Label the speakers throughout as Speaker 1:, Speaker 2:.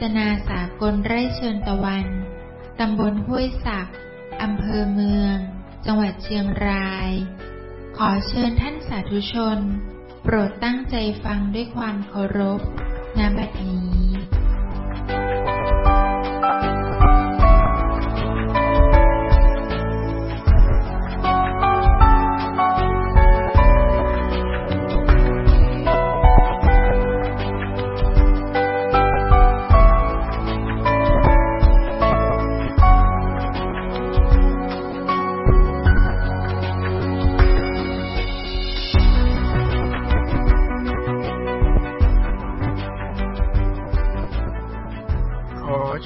Speaker 1: สนาสากลไร่เชิญตะวัน ตำบลห้วยศักอำเภอเมือง จังหวัดเชียงราย ขอเชิญท่านสาธุชน โปรดตั้งใจฟังด้วยความเคารพณบัดนี้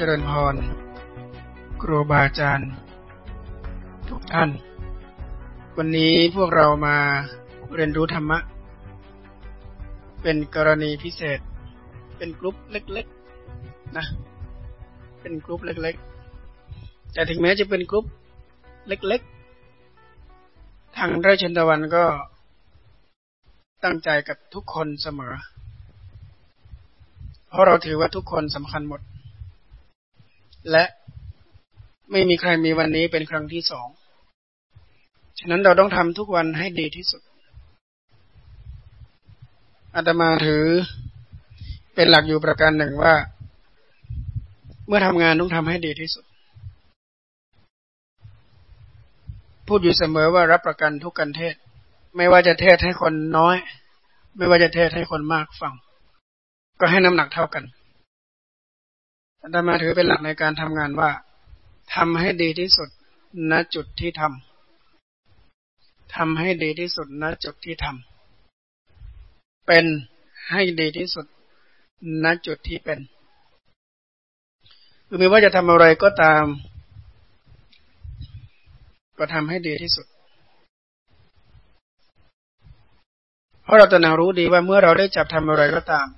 Speaker 2: ริญพร ครูบาอาจารย์ ทุกท่าน วันนี้พวกเรามาเรียนรู้ธรรมะ เป็นกรณีพิเศษ เป็นกลุ่มเล็กๆนะ เป็นกลุ่มเล็กๆ แต่ถึงแม้จะเป็นกลุ่มเล็กๆ ทางราชนตะวันก็ตั้งใจกับทุกคนเสมอ เพราะเราถือว่าทุกคนสำคัญหมด และไม่มีใครมีวันนี้เป็นครั้งที่สอง ฉะนั้นเราต้องทำทุกวันให้ดีที่สุด อาตมาถือเป็นหลักอยู่ประการหนึ่งว่า เมื่อทำงานต้องทำให้ดีที่สุด พูดอยู่เสมอว่ารับประกันทุกการเทศ ไม่ว่าจะเทศให้คนน้อย ไม่ว่าจะเทศให้คนมากฟัง ก็ให้น้ำหนักเท่ากัน อาตมาถือเป็นหลักในการทำงานว่าทำให้ดีที่สุดณจุดที่ทำทำให้ดีที่สุดณจุดที่ทำเป็นให้ดีที่สุดณจุดที่เป็นคือไม่ว่าจะทำอะไรก็ตาม ก็ทำให้ดีที่สุด เพราะเราตระหนักรู้ดีว่าเมื่อเราได้จับทำอะไรก็ตาม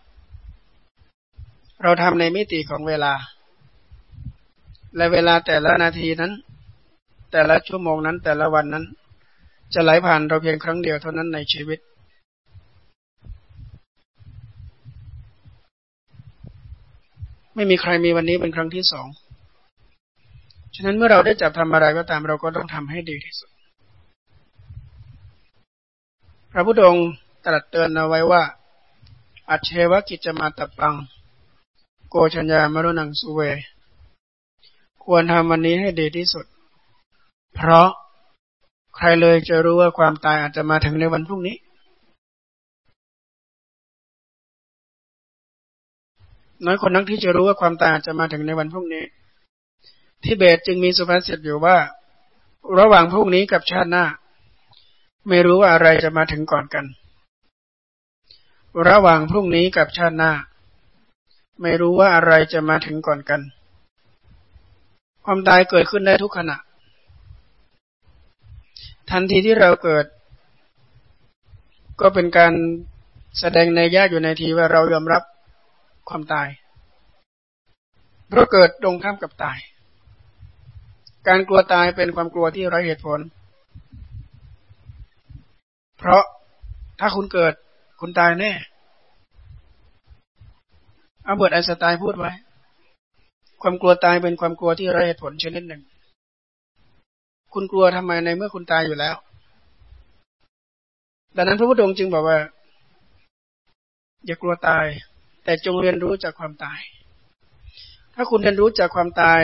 Speaker 2: เราทำในมิติของเวลา และเวลาแต่ละนาทีนั้น แต่ละชั่วโมงนั้น แต่ละวันนั้น จะไหลผ่านเราเพียงครั้งเดียวเท่านั้นในชีวิต ไม่มีใครมีวันนี้เป็นครั้งที่สอง ฉะนั้นเมื่อเราได้จับทำอะไรก็ตามเราก็ต้องทำให้ดีที่สุด พระพุทธองค์ตรัสเตือนเอาไว้ว่า อัจเชวกิจมาตปัง โกชัญญามรุนังสุเว ควรทำวันนี้ให้ดีที่สุด เพราะใครเลยจะรู้ว่าความตายอาจจะมาถึงในวันพรุ่งนี้ น้อยคนนักที่จะรู้ว่าความตายอาจจะมาถึงในวันพรุ่งนี้ ที่เบสจึงมีสุภาษิตอยู่ว่า ระหว่างพรุ่งนี้กับชาติหน้า ไม่รู้ว่าอะไรจะมาถึงก่อนกัน ระหว่างพรุ่งนี้กับชาติหน้า ไม่รู้ว่าอะไรจะมาถึงก่อนกัน ความตายเกิดขึ้นได้ทุกขณะ ทันทีที่เราเกิด ก็เป็นการแสดงในญาติอยู่ในทีว่าเรายอมรับความตายเพราะเกิดตรงข้ามกับตาย การกลัวตายเป็นความกลัวที่ไร้เหตุผล เพราะถ้าคุณเกิดคุณตายแน่ อัลเบิร์ตไอน์สไตน์พูดไว้ ความกลัวตายเป็นความกลัวที่ไร้เหตุผลชนิดหนึ่ง คุณกลัวทำไมในเมื่อคุณตายอยู่แล้ว ดังนั้นพระพุทธองค์จึงบอกว่า อย่ากลัวตาย แต่จงเรียนรู้จากความตาย ถ้าคุณเรียนรู้จากความตาย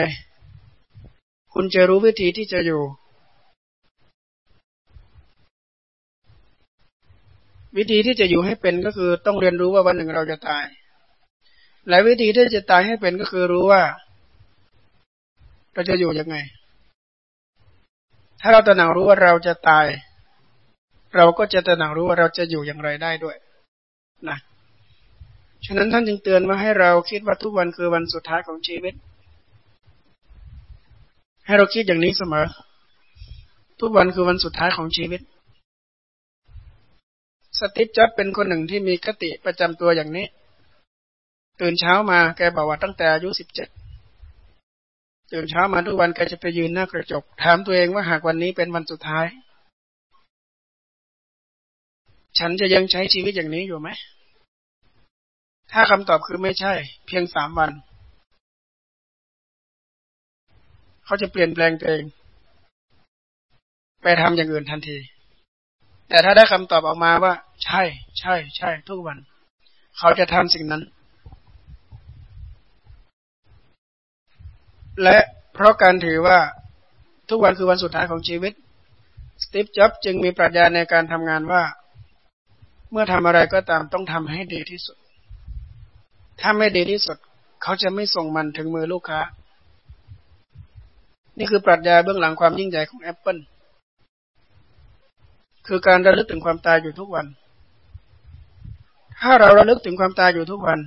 Speaker 2: คุณจะรู้วิธีที่จะอยู่ วิธีที่จะอยู่ให้เป็นก็คือต้องเรียนรู้ว่าวันหนึ่งเราจะตาย และวิธีที่จะตายให้เป็นก็คือรู้ว่า เราจะอยู่ยังไง ถ้าเราตระหนักรู้ว่าเราจะตาย เราก็จะตระหนักรู้ว่าเราจะอยู่อย่างไรได้ด้วยนะฉะนั้นท่านจึงเตือนมาให้เราคิดว่าทุกวันคือวันสุดท้ายของชีวิต ให้เราคิดอย่างนี้เสมอ ทุกวันคือวันสุดท้ายของชีวิต สติปจ็อบเป็นคนหนึ่งที่มีคติประจำตัวอย่างนี้ ตื่นเช้ามาแกบอกว่าตั้งแต่อายุสิบเจ็ดตื่นเช้ามาทุกวันแกจะไปยืนหน้ากระจก ถามตัวเองว่าหากวันนี้เป็นวันสุดท้าย ฉันจะยังใช้ชีวิตอย่างนี้อยู่ไหม ถ้าคำตอบคือไม่ใช่ เพียงสามวัน เขาจะเปลี่ยนแปลงตัวเอง ไปทำอย่างอื่นทันที แต่ถ้าได้คำตอบออกมาว่า ใช่ ใช่ ใช่ ทุกวัน เขาจะทำสิ่งนั้น และเพราะการถือว่าทุกวันคือวันสุดท้ายของชีวิต สตีฟ จ็อบจึงมีปรัชญาในการทำงานว่า เมื่อทำอะไรก็ตามต้องทำให้ดีที่สุด ถ้าไม่ดีที่สุด เขาจะไม่ส่งมันถึงมือลูกค้า นี่คือปรัชญาเบื้องหลังความยิ่งใหญ่ของแอปเปิลคือการระลึกถึงความตายอยู่ทุกวัน ถ้าเราระลึกถึงความตายอยู่ทุกวัน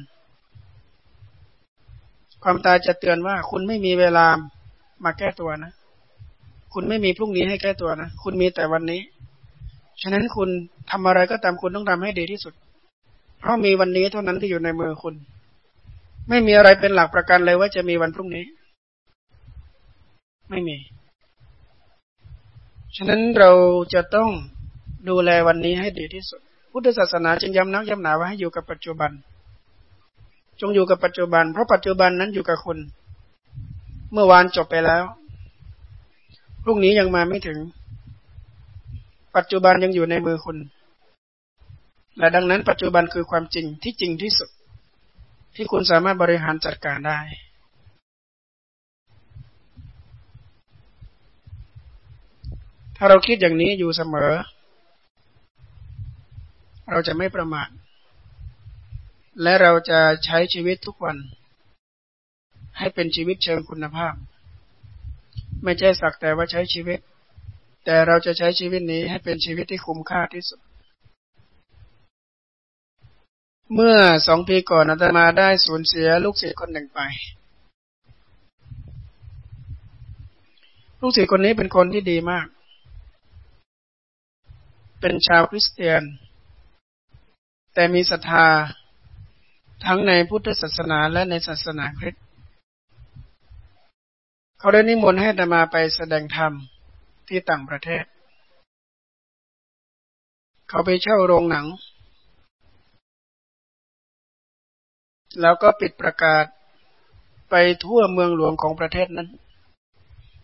Speaker 2: ความตายจะเตือนว่า คุณไม่มีเวลามาแก้ตัวนะ คุณไม่มีพรุ่งนี้ให้แก้ตัวนะ คุณมีแต่วันนี้ ฉะนั้นคุณทำอะไรก็ตามคุณต้องทำให้ดีที่สุด เพราะมีวันนี้เท่านั้นที่อยู่ในมือคุณ ไม่มีอะไรเป็นหลักประกันเลยว่าจะมีวันพรุ่งนี้ ไม่มี ฉะนั้นเราจะต้องดูแลวันนี้ให้ดีที่สุด พุทธศาสนาจึงย้ำนักย้ำหนาว่าให้อยู่กับปัจจุบัน จงอยู่กับปัจจุบัน เพราะปัจจุบันนั้นอยู่กับคุณ เมื่อวานจบไปแล้วพรุ่งนี้ยังมาไม่ถึง ปัจจุบันยังอยู่ในมือคุณ และดังนั้นปัจจุบันคือความจริงที่จริงที่สุด ที่คุณสามารถบริหารจัดการได้ถ้าเราคิดอย่างนี้อยู่เสมอ เราจะไม่ประมาท และเราจะใช้ชีวิตทุกวัน ให้เป็นชีวิตเชิงคุณภาพ ไม่ใช่สักแต่ว่าใช้ชีวิต แต่เราจะใช้ชีวิตนี้ให้เป็นชีวิตที่คุ้มค่าที่สุด เมื่อสองปีก่อนอาตมาได้สูญเสียลูกศิษย์คนหนึ่งไป ลูกศิษย์คนนี้เป็นคนที่ดีมาก เป็นชาวคริสเตียน แต่มีศรัทธา ทั้งในพุทธศาสนาและในศาสนาคริสต์เขาได้นิมนต์ให้ธรรมาไปแสดงธรรมที่ต่างประเทศ เขาไปเช่าโรงหนัง แล้วก็ปิดประกาศไปทั่วเมืองหลวงของประเทศนั้น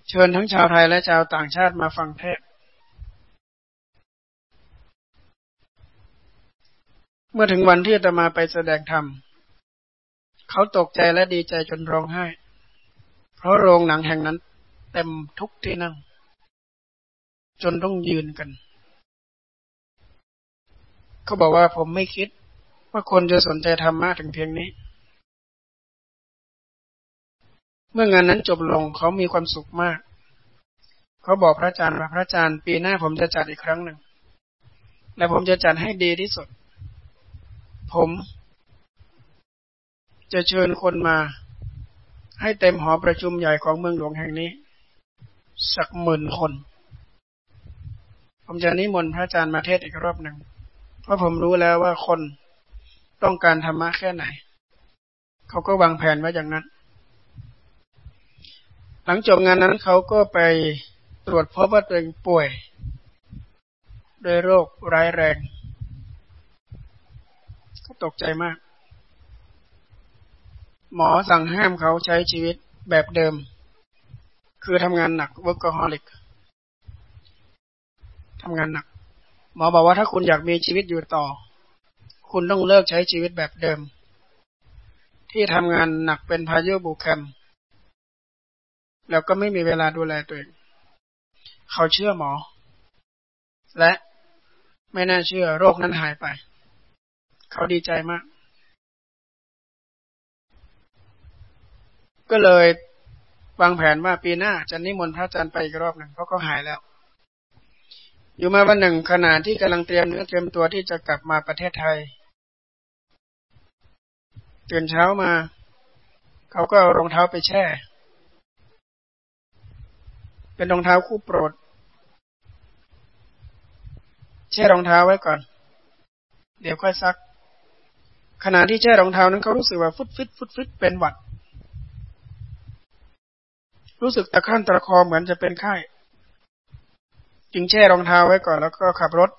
Speaker 2: เชิญทั้งชาวไทยและชาวต่างชาติมาฟังเทศ เมื่อถึงวันที่จะมาไปแสดงธรรม เขาตกใจและดีใจจนร้องไห้ เพราะโรงหนังแห่งนั้น เต็มทุกที่นั่ง จนต้องยืนกัน เขาบอกว่าผมไม่คิดว่าคนจะสนใจธรรมะถึงเพียงนี้ เมื่องานนั้นจบลงเขามีความสุขมาก เขาบอกพระอาจารย์ว่าพระอาจารย์ปีหน้าผมจะจัดอีกครั้งหนึ่ง และผมจะจัดให้ดีที่สุด ผม จะเชิญคนมา ให้เต็มหอประชุมใหญ่ของเมืองหลวงแห่งนี้ สักหมื่นคน ผมจะนิมนต์พระอาจารย์มาเทศอีกรอบหนึ่ง เพราะผมรู้แล้วว่าคนต้องการธรรมะแค่ไหน เขาก็วางแผนไว้อย่างนั้น หลังจบงานนั้นเขาก็ไปตรวจพบว่าตัวเองป่วยด้วยโรคร้ายแรง ก็ตกใจมาก หมอสั่งห้ามเขาใช้ชีวิตแบบเดิม คือทำงานหนัก workaholic ทำงานหนัก หมอบอกว่าถ้าคุณอยากมีชีวิตอยู่ต่อ คุณต้องเลิกใช้ชีวิตแบบเดิม ที่ทำงานหนักเป็นพายุบุคคมแล้วก็ไม่มีเวลาดูแลตัวเองเขาเชื่อหมอ และไม่น่าเชื่อโรคนั้นหายไป เขาดีใจมาก ก็เลยวางแผนว่าปีหน้าจะนิมนต์พระอาจารย์ไปอีกรอบหนึ่งเพราะเขาหายแล้ว อยู่มาวันหนึ่งขณะที่กำลังเตรียมเนื้อเตรียมตัวที่จะกลับมาประเทศไทยตื่นเช้ามา เขาก็เอารองเท้าไปแช่ เป็นรองเท้าคู่โปรด แช่รองเท้าไว้ก่อน เดี๋ยวค่อยซัก ขณะที่แช่รองเท้านั้นเขารู้สึกว่าฟุดฟิตฟุดฟิตเป็นหวัด รู้สึกตะขั้นตะคอเหมือนจะเป็นไข้ จึงแช่รองเท้าไว้ก่อน แล้วก็ขับรถ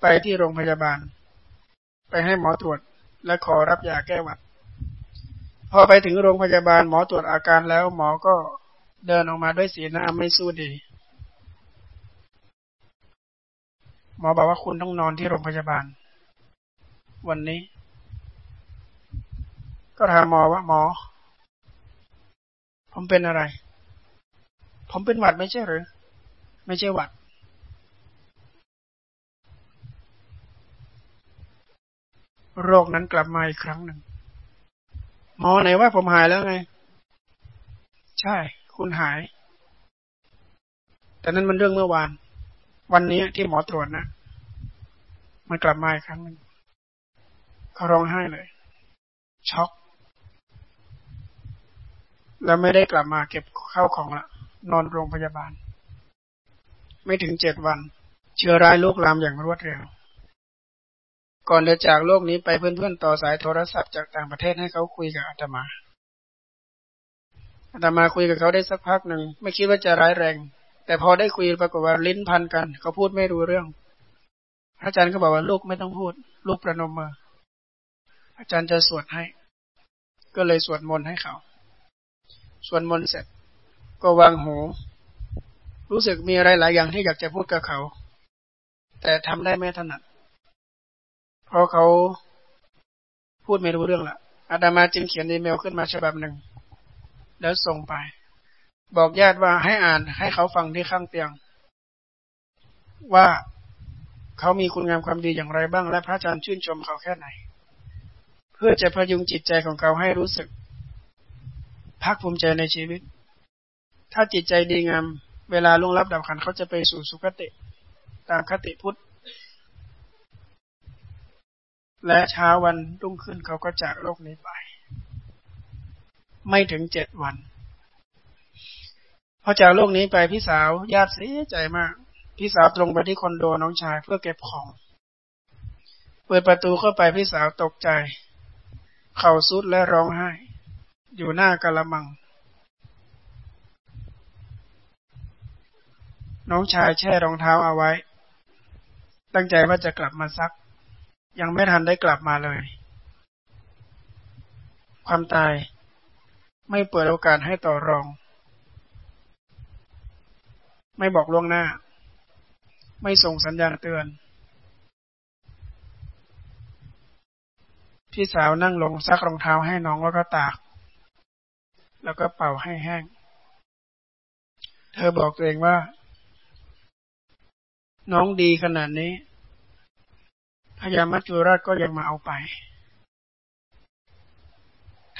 Speaker 2: ไปที่โรงพยาบาล ไปให้หมอตรวจและขอรับยาแก้หวัด พอไปถึงโรงพยาบาลหมอตรวจอาการแล้วหมอก็เดินออกมาด้วยสีหน้าไม่สู้ดี หมอบอกว่าคุณต้องนอนที่โรงพยาบาล วันนี้ ก็ถามหมอว่าหมอ ผมเป็นอะไร ผมเป็นหวัดไม่ใช่หรือ ไม่ใช่หวัด โรคนั้นกลับมาอีกครั้งหนึ่ง หมอไหนว่าผมหายแล้วไง ใช่ คุณหาย แต่นั้นมันเรื่องเมื่อวาน วันนี้ที่หมอตรวจนะ มันกลับมาอีกครั้งหนึ่งเขาร้องไห้เลยช็อก แล้วไม่ได้กลับมาเก็บข้าวของละนอนโรงพยาบาล ไม่ถึงเจ็ดวัน เชื้อร้ายลุกลามอย่างรวดเร็ว ก่อนจะจากโลกนี้ไปเพื่อนๆต่อสายโทรศัพท์จากต่างประเทศให้เขาคุยกับอาตมาอาตมาคุยกับเขาได้สักพักหนึ่งไม่คิดว่าจะร้ายแรง แต่พอได้คุยปรากฏว่าลิ้นพันกันเขาพูดไม่รู้เรื่อง อาจารย์ก็บอกว่าลูกไม่ต้องพูด ลูกประนมมืออาจารย์จะสวดให้ ก็เลยสวดมนต์ให้เขา สวดมนต์เสร็จ ก็วางหู รู้สึกมีอะไรหลายอย่างที่อยากจะพูดกับเขา แต่ทำได้ไม่ถนัด เพราะเขาพูดไม่รู้เรื่องละอาดามาจึงเขียนอีเมลขึ้นมาฉบับหนึ่ง แล้วส่งไป บอกญาติว่าให้อ่านให้เขาฟังที่ข้างเตียง ว่าเขามีคุณงามความดีอย่างไรบ้าง และพระอาจารย์ชื่นชมเขาแค่ไหน เพื่อจะพยุงจิตใจของเขาให้รู้สึก ภาคภูมิใจในชีวิต ถ้าจิตใจดีงาม เวลาล่วงลับดับขันเขาจะไปสู่สุคติ ตามคติพุทธ และเช้าวันรุ่งขึ้นเขาก็จากโลกนี้ไป ไม่ถึงเจ็ดวัน พอจากโลกนี้ไปพี่สาวญาติเสียใจมาก พี่สาวตรงไปที่คอนโดน้องชายเพื่อเก็บของ เปิดประตูเข้าไปพี่สาวตกใจ เข่าสุดและร้องไห้ อยู่หน้ากะละมัง น้องชายแช่รองเท้าเอาไว้ ตั้งใจว่าจะกลับมาซัก ยังไม่ทันได้กลับมาเลย ความตายไม่เปิดโอกาสให้ต่อรอง ไม่บอกล่วงหน้า ไม่ส่งสัญญาณเตือน พี่สาวนั่งลงซักรองเท้าให้น้องแล้วก็ตาก แล้วก็เป่าให้แห้ง เธอบอกตัวเองว่า น้องดีขนาดนี้พญามัจจุราชก็ยังมาเอาไป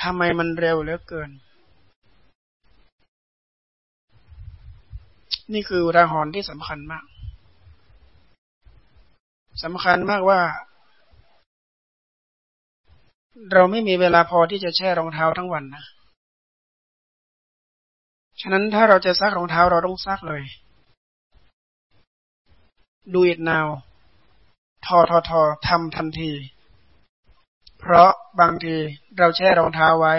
Speaker 2: ทำไมมันเร็วเหลือเกิน นี่คืออุทาหรณ์ที่สำคัญมากสำคัญมากว่า เราไม่มีเวลาพอที่จะแช่รองเท้าทั้งวันนะ ฉะนั้นถ้าเราจะซักรองเท้าเราต้องซักเลยดูอิดนาวทอทอทอทำทันที เพราะบางทีเราแช่รองเท้าไว้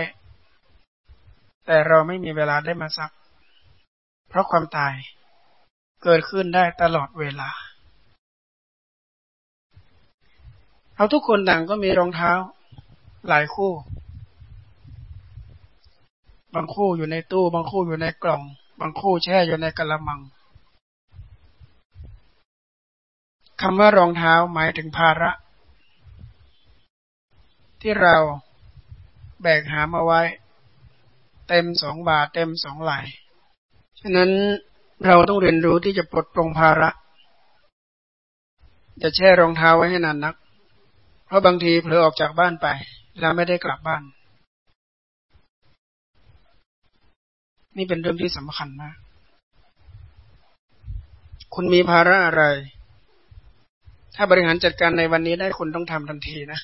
Speaker 2: แต่เราไม่มีเวลาได้มาซัก เพราะความตายเกิดขึ้นได้ตลอดเวลาเราทุกคนต่างก็มีรองเท้าหลายคู่ บางคู่อยู่ในตู้ บางคู่อยู่ในกล่อง บางคู่แช่อยู่ในกระมังคำว่ารองเท้าหมายถึงภาระ ที่เราแบกหามาไว้ เต็มสองบาทเต็มสองไหลฉะนั้นเราต้องเรียนรู้ที่จะปลดปลงภาระจะแช่รองเท้าไว้ให้นานนัก เพราะบางทีเผลอออกจากบ้านไป แล้วไม่ได้กลับบ้าน นี่เป็นเรื่องที่สำคัญมาก คุณมีภาระอะไร ถ้าบริหารจัดการในวันนี้ได้คุณต้องทำทันทีนะ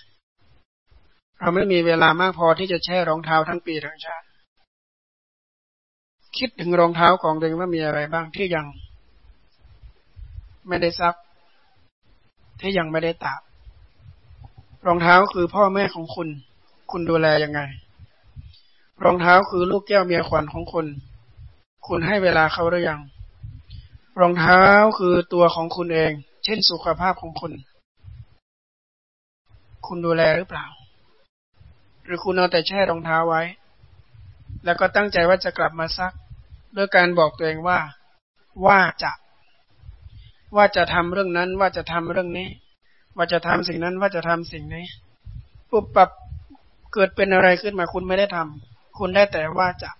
Speaker 2: เราไม่มีเวลามากพอที่จะแช่รองเท้าทั้งปีทั้งชาติ คิดถึงรองเท้าของตัวเองว่ามีอะไรบ้างที่ยัง ไม่ได้ซัก ที่ยังไม่ได้ตากรองเท้าคือพ่อแม่ของคุณ คุณดูแลยังไง รองเท้าคือลูกแก้วเมียขวัญของคุณ คุณให้เวลาเขาหรือยัง รองเท้าคือตัวของคุณเอง เช่นสุขภาพของคุณ คุณดูแลหรือเปล่า หรือคุณเอาแต่แช่รองเท้าไว้ แล้วก็ตั้งใจว่าจะกลับมาซัก ด้วยการบอกตัวเองว่า ว่าจะ ว่าจะทำเรื่องนั้น ว่าจะทำเรื่องนี้ ว่าจะทำสิ่งนั้น ว่าจะทำสิ่งนี้ ปุ๊บปับเกิดเป็นอะไรขึ้นมาคุณไม่ได้ทำ คุณได้แต่ว่าจะ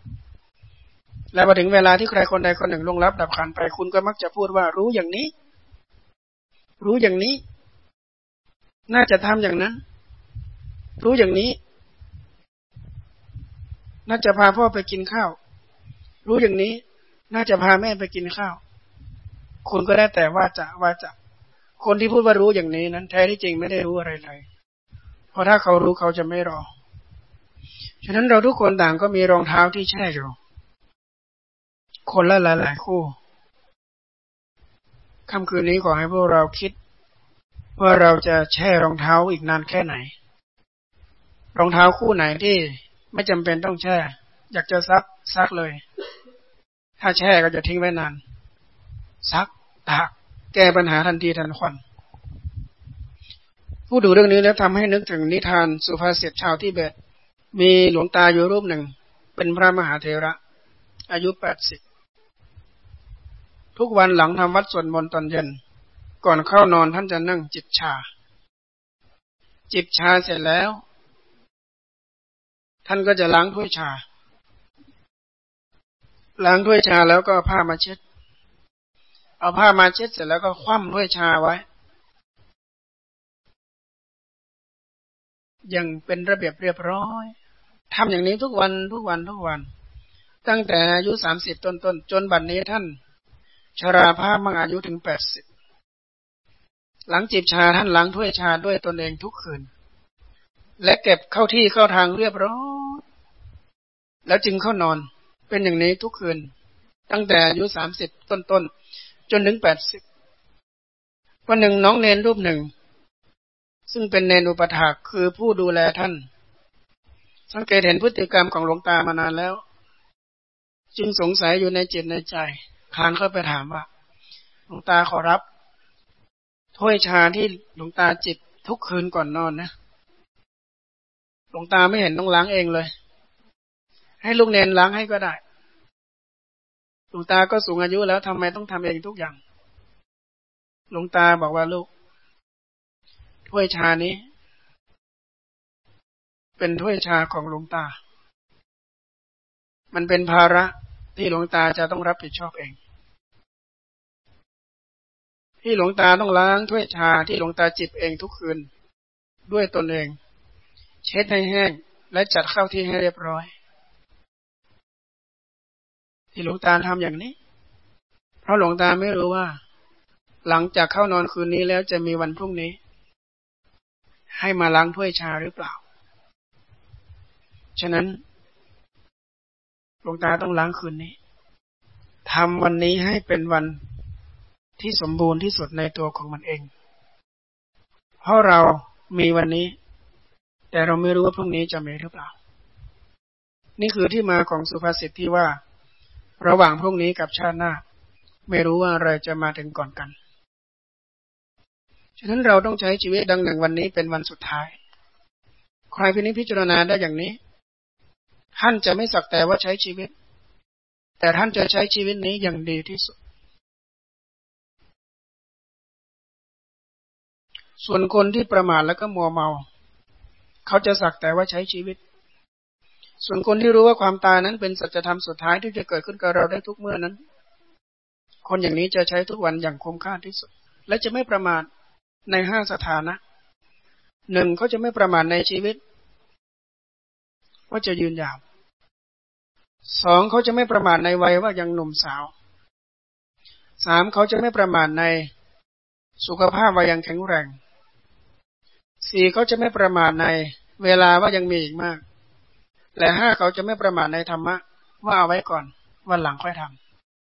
Speaker 2: แล้วพอถึงเวลาที่ใครคนใดคนหนึ่งลงรับดับขันไป คุณก็มักจะพูดว่ารู้อย่างนี้ รู้อย่างนี้ น่าจะทำอย่างนั้น รู้อย่างนี้ น่าจะพาพ่อไปกินข้าว รู้อย่างนี้ น่าจะพาแม่ไปกินข้าว คุณก็ได้แต่ว่าจะว่าจะ คนที่พูดว่ารู้อย่างนี้นั้น แท้ที่จริงไม่ได้รู้อะไรเลย เพราะถ้าเขารู้เขาจะไม่รอ ฉะนั้นเราทุกคนต่างก็มีรองเท้าที่แช่อยู่ คนละหลายๆคู่ค่ำคืนนี้ขอให้พวกเราคิด ว่าเราจะแช่รองเท้าอีกนานแค่ไหน รองเท้าคู่ไหนที่ไม่จำเป็นต้องแช่ อยากจะซักซักเลย ถ้าแช่ก็จะทิ้งไว้นาน ซักตากแก้ปัญหาทันทีทันควันผู้ดูเรื่องนี้แล้วทำให้นึกถึงนิทานสุภาษิตชาวที่เบต มีหลวงตาอยู่รูปหนึ่ง เป็นพระมหาเทระ อายุแปดสิบทุกวันหลังทำวัดสวดมนต์ตอนเย็น ก่อนเข้านอนท่านจะนั่งจิบชา จิบชาเสร็จแล้ว ท่านก็จะล้างถ้วยชา ล้างถ้วยชาแล้วก็ผ้ามาเช็ด เอาผ้ามาเช็ดเสร็จแล้วก็คว่ำถ้วยชาไว้ ยังเป็นระเบียบเรียบร้อย ทำอย่างนี้ทุกวันทุกวันทุกวัน ตั้งแต่อายุสามสิบต้นต้นจนบัดนนี้ท่าน ชราภาพมังอายุถึงแปดสิบหลังจิบชาท่านล้างถ้วยชาด้วยตนเองทุกคืน และเก็บเข้าที่เข้าทางเรียบร้อยแล้วจึงเข้านอน เป็นอย่างนี้ทุกคืน ตั้งแต่อายุสามสิบต้นๆจนถึงแปดสิบวันหนึ่งน้องเนนรูปหนึ่ง ซึ่งเป็นเนนอุปถากคือผู้ดูแลท่าน สังเกตเห็นพฤติกรรมของหลวงตามานานแล้ว จึงสงสัยอยู่ในจิตในใจคานเข้าไปถามว่า หลวงตาขอรับถ้วยชาที่หลวงตาจิบทุกคืนก่อนนอนนะหลวงตาไม่เห็นต้องล้างเองเลย ให้ลูกเนนล้างให้ก็ได้หลวงตาก็สูงอายุแล้วทำไมต้องทำเองทุกอย่าง หลวงตาบอกว่าลูกถ้วยชานี้ เป็นถ้วยชาของหลวงตา มันเป็นภาระที่หลวงตาจะต้องรับผิดชอบเอง ที่หลวงตาต้องล้างถ้วยชาที่หลวงตาจิบเองทุกคืน ด้วยตนเอง เช็ดให้แห้งและจัดเข้าที่ให้เรียบร้อย ที่หลวงตาทำอย่างนี้ เพราะหลวงตาไม่รู้ว่า หลังจากเข้านอนคืนนี้แล้วจะมีวันพรุ่งนี้ ให้มาล้างถ้วยชาหรือเปล่า ฉะนั้นหลวงตาต้องล้างคืนนี้ทำวันนี้ให้เป็นวันที่สมบูรณ์ที่สุดในตัวของมันเอง เพราะเรามีวันนี้ แต่เราไม่รู้ว่าพรุ่งนี้จะมีหรือเปล่า นี่คือที่มาของสุภาษิตที่ว่า ระหว่างพรุ่งนี้กับชาติหน้า ไม่รู้ว่าอะไรจะมาถึงก่อนกัน ฉะนั้นเราต้องใช้ชีวิตดังหนึ่งวันนี้เป็นวันสุดท้าย ใครพินิจพิจารณาได้อย่างนี้ ท่านจะไม่สักแต่ว่าใช้ชีวิต แต่ท่านจะใช้ชีวิตนี้อย่างดีที่สุด ส่วนคนที่ประมาทแล้วก็มัวเมา เขาจะสักแต่ว่าใช้ชีวิต ส่วนคนที่รู้ว่าความตายนั้นเป็นสัจธรรมสุดท้ายที่จะเกิดขึ้นกับเราได้ทุกเมื่อนั้น คนอย่างนี้จะใช้ทุกวันอย่างคุ้มค่าที่สุด และจะไม่ประมาทในห้าสถานะหนึ่งเขาจะไม่ประมาทในชีวิต ว่าจะยืนยาวสองเขาจะไม่ประมาทในวัยว่ายังหนุ่มสาวสามเขาจะไม่ประมาทในสุขภาพว่ายังแข็งแรงสี่เขาจะไม่ประมาทในเวลาว่ายังมีอีกมาก และห้าเขาจะไม่ประมาทในธรรมะ ว่าเอาไว้ก่อนวันหลังค่อยท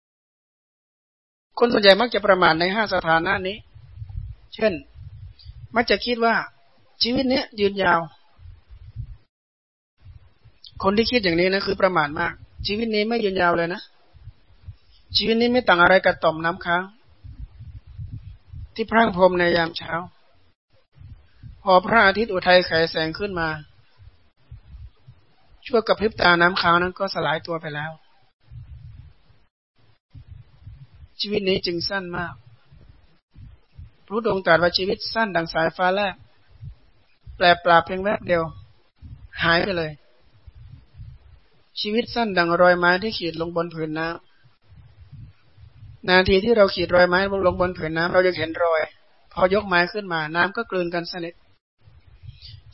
Speaker 2: ำคนส่วนใหญ่มักจะประมาทในห้าสถานะนี้ เช่น มักจะคิดว่าชีวิตเนี้ยยืนยาว คนที่คิดอย่างนี้นะคือประมาทมาก ชีวิตนี้ไม่ยืนยาวเลยนะ ชีวิตนี้ไม่ต่างอะไรกับต่อมน้ำค้าง ที่พร่างพรมในยามเช้า พอพระอาทิตย์อุทัยไขแสงขึ้นมาช่วกับพริบตาน้ำค้างนั้นก็สลายตัวไปแล้ว ชีวิตนี้จึงสั้นมากพระองค์ตรัสว่าชีวิตสั้นดังสายฟ้าแลบแปลปราบเพียงแวบเดียว หายไปเลย ชีวิตสั้นดังรอยไม้ที่ขีดลงบนผืนน้ำนาทีที่เราขีดรอยไม้ลงบนผืนน้ำเราจะเห็นรอย พอยกไม้ขึ้นมาน้ำก็กลืนกันสนิท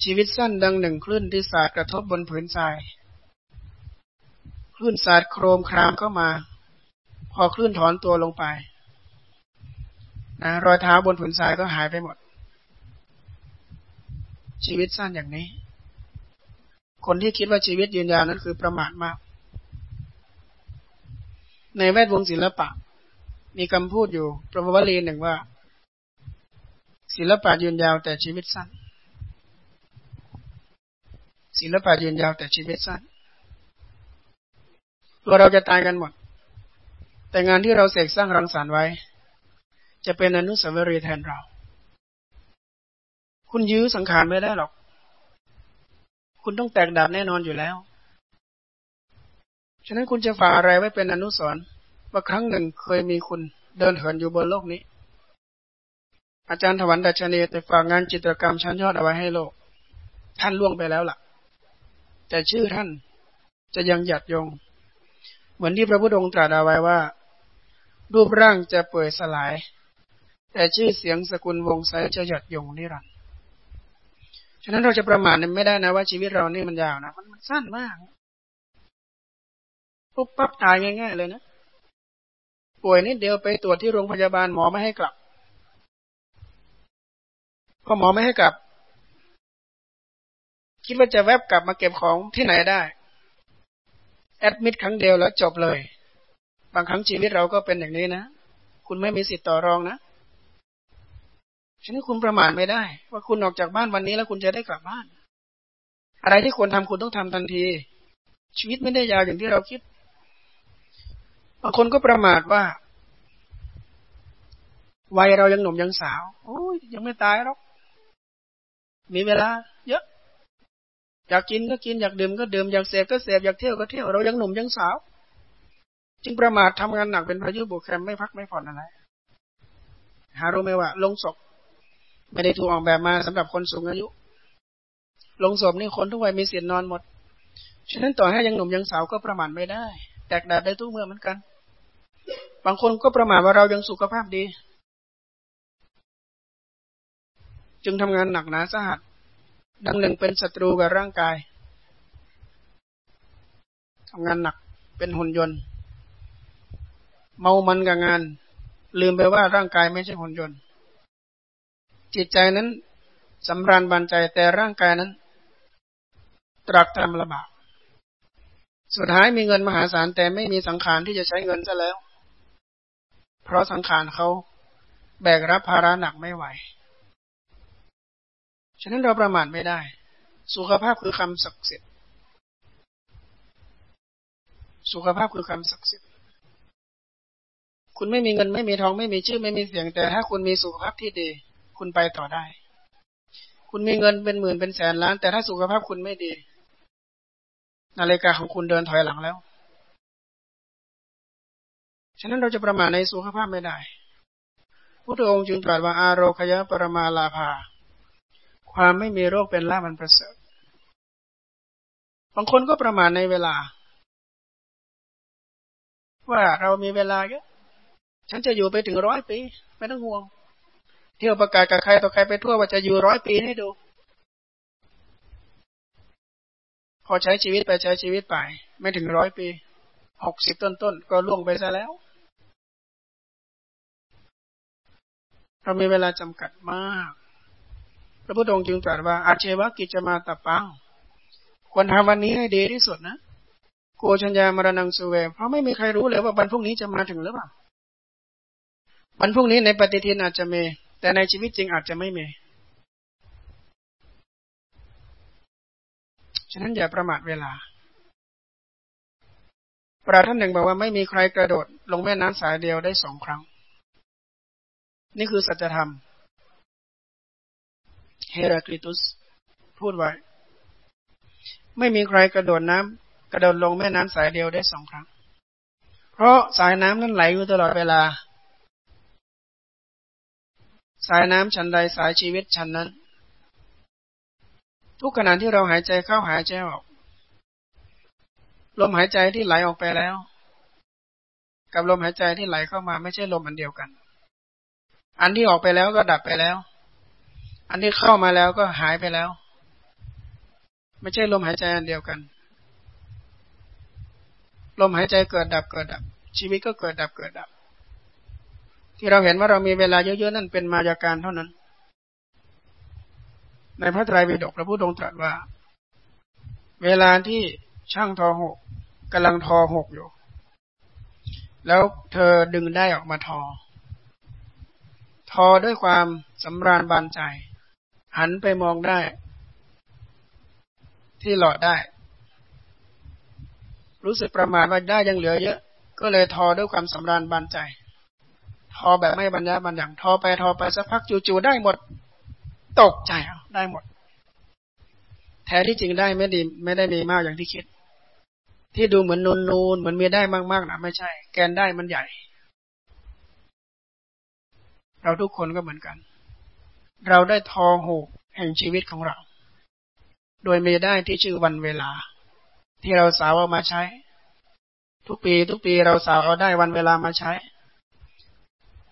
Speaker 2: ชีวิตสั้นดังหนึ่งคลื่นที่สาดกระทบบนผืนทราย คลื่นสาดโครมครามเข้ามา พอคลื่นถอนตัวลงไปนะรอยเท้าบนผืนทรายก็หายไปหมด ชีวิตสั้นอย่างนี้ คนที่คิดว่าชีวิตยืนยาวนั้นคือประมาทมาก ในแวดวงศิลปะ มีคำพูดอยู่ประวัติลีหนึ่งว่า ศิลปะยืนยาวแต่ชีวิตสั้น ศิลปะยืนยาวแต่ชีวิตสั้นตัวเราจะตายกันหมด แต่งานที่เราเสกสร้างรังสรรค์ไว้ จะเป็นอนุสาวรีย์แทนเรา คุณยื้อสังขารไม่ได้หรอก คุณต้องแตกดับแน่นอนอยู่แล้ว ฉะนั้นคุณจะฝากอะไรไว้เป็นอนุสรณ์ว่าครั้งหนึ่งเคยมีคุณเดินเหินอยู่บนโลกนี้ อาจารย์ถวันดัชนีแต่ฝากงานจิตรกรรมชั้นยอดเอาไว้ให้โลก ท่านล่วงไปแล้วล่ะ แต่ชื่อท่านจะยังหยัดยง เหมือนที่พระพุทธองค์ตรัสเอาไว้ว่า รูปร่างจะเปื่อยสลาย แต่ชื่อเสียงสกุลวงศ์ไซจะหยัดยงนิรันดร์ ฉะนั้นเราจะประมาทไม่ได้นะว่าชีวิตเรานี่มันยาวนะมันมันสั้นมากปุ๊บปั๊บตายง่ายๆเลยนะป่วยนิดเดียวไปตรวจที่โรงพยาบาลหมอไม่ให้กลับพอหมอไม่ให้กลับ คิดว่าจะแวบกลับมาเก็บของที่ไหนได้ แอดมิดครั้งเดียวแล้วจบเลย บางครั้งชีวิตเราก็เป็นอย่างนี้นะ คุณไม่มีสิทธิ์ต่อรองนะ ฉะนั้นคุณประมาทไม่ได้ ว่าคุณออกจากบ้านวันนี้แล้วคุณจะได้กลับบ้าน อะไรที่ควรทำคุณต้องทำทันที ชีวิตไม่ได้ยาวอย่างที่เราคิดบางคนก็ประมาทว่า วัยเรายังหนุ่มยังสาว โอ้ยยังไม่ตายหรอก มีเวลา เยอะ อยากกินก็กินอยากดื่มก็ดื่มอยากเสพก็เสพอยากเที่ยวก็เที่ยวเรายังหนุ่มยังสาว จึงประมาททำงานหนักเป็นพายุบุกแคมไม่พักไม่ผ่อนอะไร หารู้ไหมว่า ลงศพ ไม่ได้ถูกออกแบบมาสำหรับคนสูงอายุลงศพนี่คนทุกวัยมีสิทธินอนหมด ฉะนั้นต่อให้ยังหนุ่มยังสาวก็ประมาทไม่ได้ แตกดับได้ทุกเมื่อเหมือนกัน บางคนก็ประมาทว่าเรายังสุขภาพดี จึงทำงานหนักหนาสาหัส ดังหนึ่งเป็นศัตรูกับร่างกายทำงานหนักเป็นหุ่นยนต์ เมามันกับงาน ลืมไปว่าร่างกายไม่ใช่หุ่นยนต์ จิตใจนั้นสำราญบันใจแต่ร่างกายนั้น ตรักตรำลำบากสุดท้ายมีเงินมหาศาลแต่ไม่มีสังขารที่จะใช้เงินซะแล้ว เพราะสังขารเขาแบกรับภาระหนักไม่ไหว ฉะนั้นเราประมาทไม่ได้ สุขภาพคือคำศักดิ์สิทธิ์ สุขภาพคือคำศักดิ์สิทธิ์ คุณไม่มีเงินไม่มีทองไม่มีชื่อไม่มีเสียงแต่ถ้าคุณมีสุขภาพที่ดี คุณไปต่อได้ คุณมีเงินเป็นหมื่นเป็นแสนล้าน แต่ถ้าสุขภาพคุณไม่ดี นาฬิกาของคุณเดินถอยหลังแล้ว ฉะนั้นเราจะประมาทในสุขภาพไม่ได้พุทธองค์จึงตรัสว่าอาโรคยะปรมาลาภา ความไม่มีโรคเป็นลามันประเสริฐ บางคนก็ประมาทในเวลา ว่าเรามีเวลาเยอะ ฉันจะอยู่ไปถึงร้อยปี ไม่ต้องห่วง ที่ยวประกาศกับใครต่อใครไปทั่วว่าจะอยู่ร้อยปีให้ดู พอใช้ชีวิตไปใช้ชีวิตไป ไม่ถึงร้อยปีหกสิบต้นๆก็ล่วงไปซะแล้ว เรามีเวลาจำกัดมาก พระพุทธองค์จึงตรัสว่า อาเชวะกิจมาตะปังควรทำวันนี้ให้ดีที่สุดนะโกชัญญามรณังสุเว เพราะไม่มีใครรู้เลยว่าวันพรุ่งนี้จะมาถึงหรือเปล่าวันพรุ่งนี้ในปฏิทินอาจจะมี แต่ในชีวิตจริงอาจจะไม่มี ฉะนั้นอย่าประมาทเวลา ปราท่านหนึ่งบอกว่าไม่มีใครกระโดด ลงแม่น้ำสายเดียวได้สองครั้ง นี่คือสัจธรรม เฮราคลิตุส พูดไว้ ไม่มีใครกระโดดน้ำกระโดดลงแม่น้ำสายเดียวได้สองครั้ง เพราะสายน้ำนั้นไหลอยู่ตลอดเวลา สายน้ำชั้นใดสายชีวิตชั้นนั้น ทุกขณะที่เราหายใจเข้าหายใจออก ลมหายใจที่ไหลออกไปแล้ว กับลมหายใจที่ไหลเข้ามาไม่ใช่ลมอันเดียวกัน อันที่ออกไปแล้วก็ดับไปแล้ว อันที่เข้ามาแล้วก็หายไปแล้ว ไม่ใช่ลมหายใจอันเดียวกัน ลมหายใจเกิดดับเกิดดับ ชีวิตก็เกิดดับเกิดดับ ที่เราเห็นว่าเรามีเวลาเยอะๆนั่นเป็นมายาการเท่านั้น ในพระไตรปิฎกพระพุทธองค์ตรัสว่า เวลาที่ช่างทอหกกำลังทอหกอยู่ แล้วเธอดึงได้ออกมาทอ ทอด้วยความสำราญบานใจ หันไปมองได้ ที่หลอดได้ รู้สึกประมาทว่าได้ยังเหลือเยอะ ก็เลยทอด้วยความสำราญบานใจ ทอแบบไม่บรรยาบรรยังทอไปทอไปสักพักจู่ๆได้หมด ตกใจได้หมด แท้ที่จริงได้ไม่ดีไม่ได้มีมากอย่างที่คิด ที่ดูเหมือนนูนนูนเหมือนมีได้มากๆนะไม่ใช่ แกนได้มันใหญ่ เราทุกคนก็เหมือนกัน เราได้ทอหูแห่งชีวิตของเรา โดยมีได้ที่ชื่อวันเวลา ที่เราสาวเอามาใช้ ทุกปี ทุกปีเราสาวเอาได้วันเวลามาใช้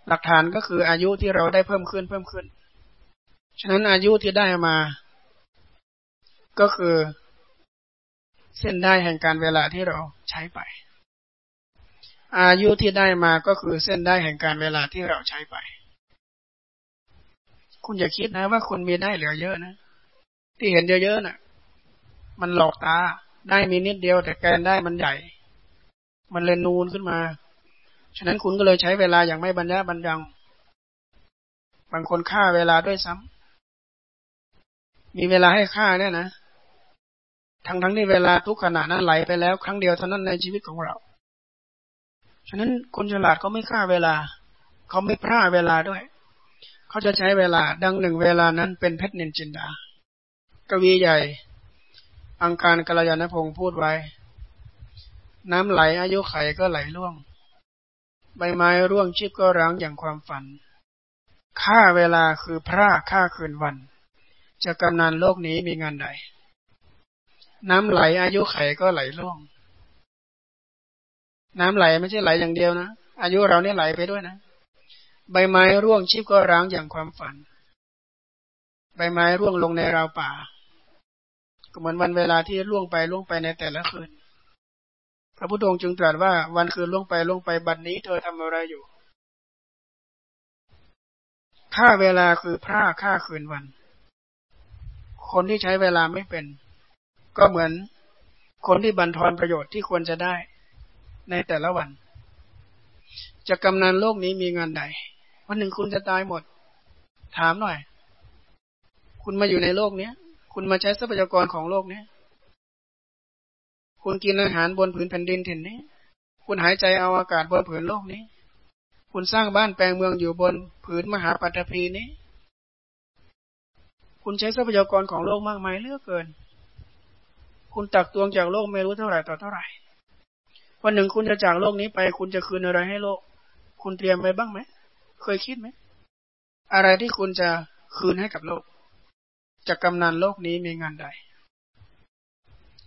Speaker 2: หลักฐานก็คืออายุที่เราได้เพิ่มขึ้นเพิ่มขึ้น ฉะนั้นอายุที่ได้มา ก็คือ เส้นได้แห่งการเวลาที่เราใช้ไป อายุที่ได้มาก็คือเส้นได้แห่งการเวลาที่เราใช้ไป คุณอย่าคิดนะว่าคุณมีได้เหลือเยอะนะ ที่เห็นเยอะๆนะ่ะ มันหลอกตา ได้มีนิดเดียวแต่แกนได้มันใหญ่ มันเลยนูนขึ้นมา ฉะนั้นคุณก็เลยใช้เวลาอย่างไม่บรรยะบรรยัง บางคนฆ่าเวลาด้วยซ้ำมีเวลาให้ค่าเนี่ยนะ ทั้งทั้งที่เวลาทุกขณะนั้นไหลไปแล้ว ครั้งเดียวเท่านั้นในชีวิตของเรา ฉะนั้นคนฉลาดเขาไม่ฆ่าเวลา เขาไม่พลาดเวลาด้วย เขาจะใช้เวลาดังหนึ่งเวลานั้นเป็นเพชรเนินจินดา กวีใหญ่ อังการกัลยาณพงศ์พูดไว้ น้ำไหลอายุไขก็ไหลล่วง ใบไม้ร่วงชีพก็ร้างอย่างความฝัน ค่าเวลาคือพระค่าคืนวัน จะกำนันโลกนี้มีงานใด น้ำไหลอายุไขก็ไหลล่วง น้ำไหลไม่ใช่ไหลอย่างเดียวนะ อายุเราเนี่ยไหลไปด้วยนะ ใบไม้ร่วงชีพก็ร้างอย่างความฝัน ใบไม้ร่วงลงในราวป่า ก็เหมือนวันเวลาที่ล่วงไปล่วงไปในแต่ละคืน ระพุทธองค์จึงตรัสว่าวันคืนล่วงไปล่วงไปบัดนนี้เธอทำอะไรอยู่ค่าเวลาคือพระค่าคืนวัน คนที่ใช้เวลาไม่เป็น ก็เหมือนคนที่บันทอนประโยชน์ที่ควรจะได้ในแต่ละวัน จะกำนันโลกนี้มีงานใด วันหนึ่งคุณจะตายหมด ถามหน่อย คุณมาอยู่ในโลกนี้คุณมาใช้ทรัพยากรของโลกนี้ คุณกินอาหารบนผืนแผ่นดินถิ่นนี้ คุณหายใจเอาอากาศบนผืนโลกนี้ คุณสร้างบ้านแปลงเมืองอยู่บนผืนมหาปัตภีนี้ คุณใช้ทรัพยากรของโลกมากมายเลือกเกิน คุณตักตวงจากโลกไม่รู้เท่าไหร่ต่อเท่าไหร่ วันหนึ่งคุณจะจากโลกนี้ไป คุณจะคืนอะไรให้โลก คุณเตรียมไว้บ้างไหม เคยคิดไหม อะไรที่คุณจะคืนให้กับโลกจะกำนันโลกนี้มีงานใด